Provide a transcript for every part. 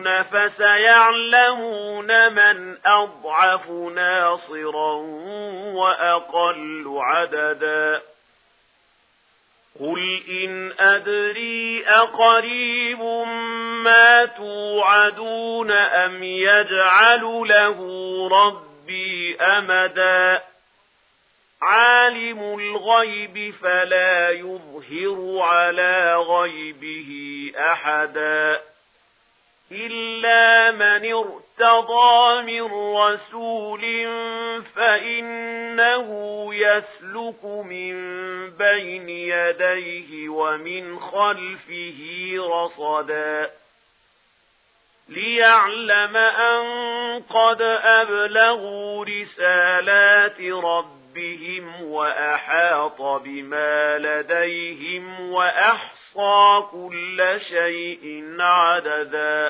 يَتَّقُونَ فَسَيَعْلَمُونَ مَنْ أَضْعَفُ نَاصِرًا وَأَقَلُّ عَدَدًا قُلْ إِنْ أَدْرِي أَقَرِيبٌ مَا تُوعَدُونَ أَمْ يَجْعَلُ لَهُ رَبِّي أَمَدًا عالم الغيب فلا يظهر على غيبه أحداً إلا من ارتضى من رسول فإنه يسلك من بين يديه ومن خلفه رصدا ليعلم أن قد أبلغوا رسالات ربهم وأحاط بما لديهم وأحصى كل شيء عددا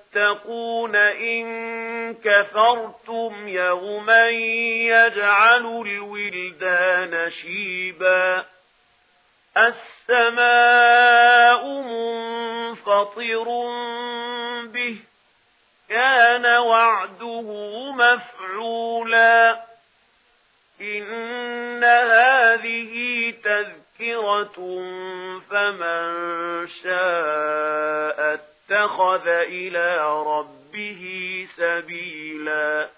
تتقون إن كفرتم يوما يجعل الولدان شيبا السماء منفطر به كان وعده مفعولا إن هذه تذكرة فمن شاءت اتخذ إلى ربه سبيلا